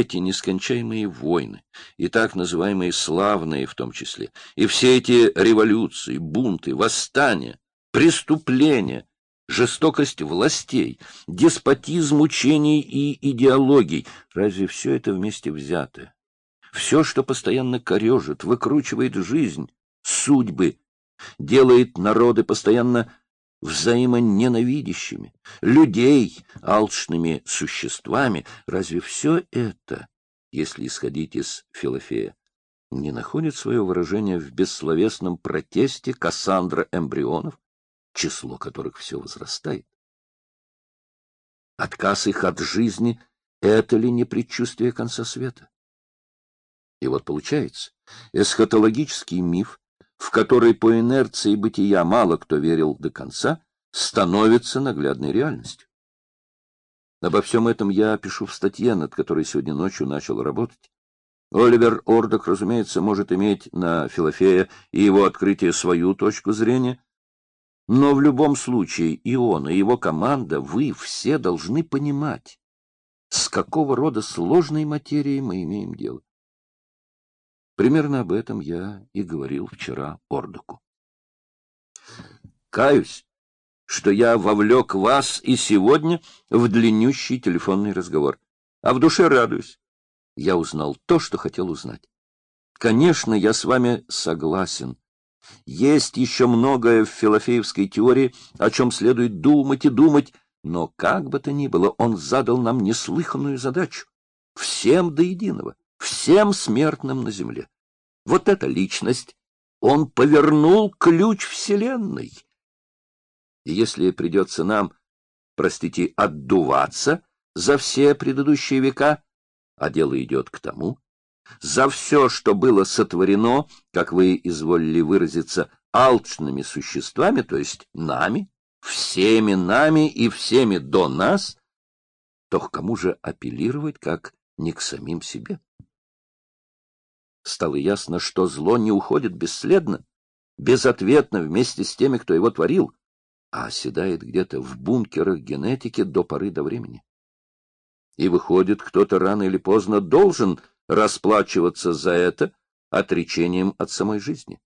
эти нескончаемые войны, и так называемые славные в том числе, и все эти революции, бунты, восстания, преступления, жестокость властей, деспотизм учений и идеологий, разве все это вместе взятое? Все, что постоянно корежит, выкручивает жизнь, судьбы, делает народы постоянно взаимоненавидящими, людей алчными существами, разве все это, если исходить из Филофея, не находит свое выражение в бессловесном протесте Кассандра эмбрионов, число которых все возрастает? Отказ их от жизни — это ли не предчувствие конца света? И вот получается, эсхатологический миф в который по инерции бытия мало кто верил до конца, становится наглядной реальностью. Обо всем этом я пишу в статье, над которой сегодня ночью начал работать. Оливер Ордок, разумеется, может иметь на Филофея и его открытие свою точку зрения, но в любом случае и он, и его команда, вы все должны понимать, с какого рода сложной материей мы имеем дело. Примерно об этом я и говорил вчера Ордоку. Каюсь, что я вовлек вас и сегодня в длиннющий телефонный разговор, а в душе радуюсь. Я узнал то, что хотел узнать. Конечно, я с вами согласен. Есть еще многое в филофеевской теории, о чем следует думать и думать, но как бы то ни было, он задал нам неслыханную задачу. Всем до единого всем смертным на земле. Вот эта личность, он повернул ключ Вселенной. И если придется нам, простите, отдуваться за все предыдущие века, а дело идет к тому, за все, что было сотворено, как вы изволили выразиться, алчными существами, то есть нами, всеми нами и всеми до нас, то к кому же апеллировать, как не к самим себе? Стало ясно, что зло не уходит бесследно, безответно вместе с теми, кто его творил, а оседает где-то в бункерах генетики до поры до времени. И выходит, кто-то рано или поздно должен расплачиваться за это отречением от самой жизни.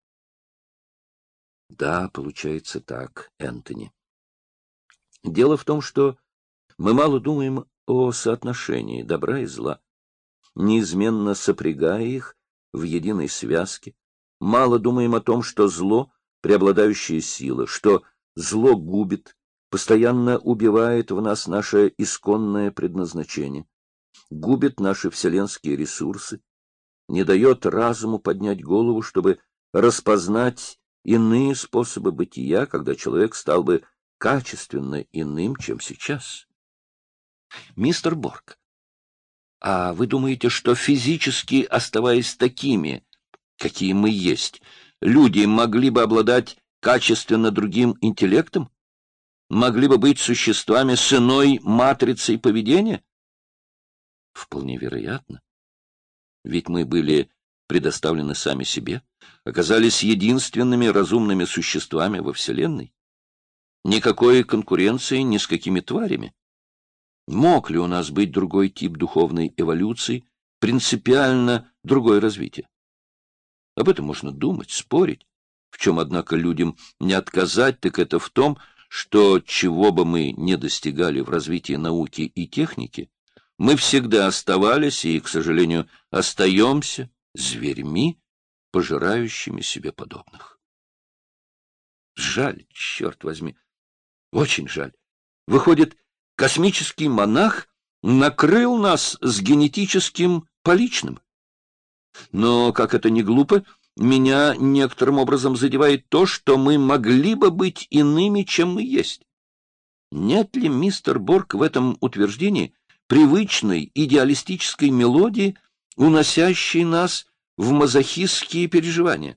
Да, получается так, Энтони. Дело в том, что мы мало думаем о соотношении добра и зла, неизменно сопрягая их в единой связке, мало думаем о том, что зло — преобладающая сила, что зло губит, постоянно убивает в нас наше исконное предназначение, губит наши вселенские ресурсы, не дает разуму поднять голову, чтобы распознать иные способы бытия, когда человек стал бы качественно иным, чем сейчас. Мистер Борг, а вы думаете, что физически, оставаясь такими, какие мы есть, люди могли бы обладать качественно другим интеллектом? Могли бы быть существами с иной матрицей поведения? Вполне вероятно. Ведь мы были предоставлены сами себе, оказались единственными разумными существами во Вселенной. Никакой конкуренции ни с какими тварями. Мог ли у нас быть другой тип духовной эволюции, принципиально другое развитие? Об этом можно думать, спорить. В чем, однако, людям не отказать, так это в том, что чего бы мы не достигали в развитии науки и техники, мы всегда оставались и, к сожалению, остаемся зверьми, пожирающими себе подобных. Жаль, черт возьми, очень жаль. Выходит, космический монах накрыл нас с генетическим поличным. Но, как это не глупо, меня некоторым образом задевает то, что мы могли бы быть иными, чем мы есть. Нет ли, мистер Борг, в этом утверждении привычной идеалистической мелодии, уносящей нас в мазохистские переживания?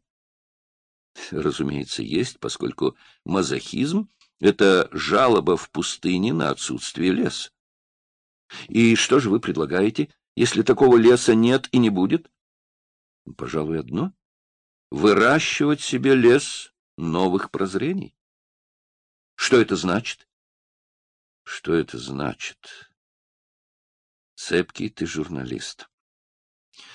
Разумеется, есть, поскольку мазохизм это жалоба в пустыне на отсутствие леса. И что же вы предлагаете, если такого леса нет и не будет? Пожалуй, одно — выращивать себе лес новых прозрений. Что это значит? Что это значит? Цепкий ты журналист.